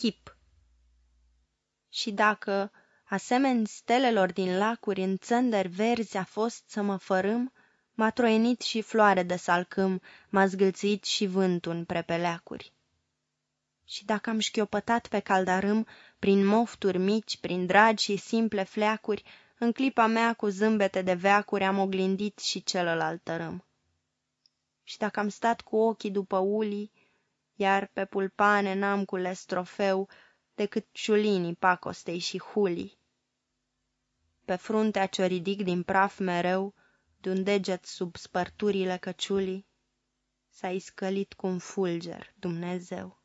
chip. Și dacă, asemeni stelelor din lacuri, în țândări verzi a fost să mă fărâm, m-a troienit și floare de salcâm, m-a zgâlțit și vântul în prepeleacuri. Și dacă am șchiopătat pe caldarâm, prin mofturi mici, prin dragi și simple fleacuri, în clipa mea cu zâmbete de veacuri am oglindit și celălalt tărâm. Și dacă am stat cu ochii după ulii, iar pe pulpane n-am cules trofeu decât ciulinii pacostei și hulii. Pe fruntea ce ridic din praf mereu, de-un deget sub spărturile căciulii, s-a iscălit cu un fulger Dumnezeu.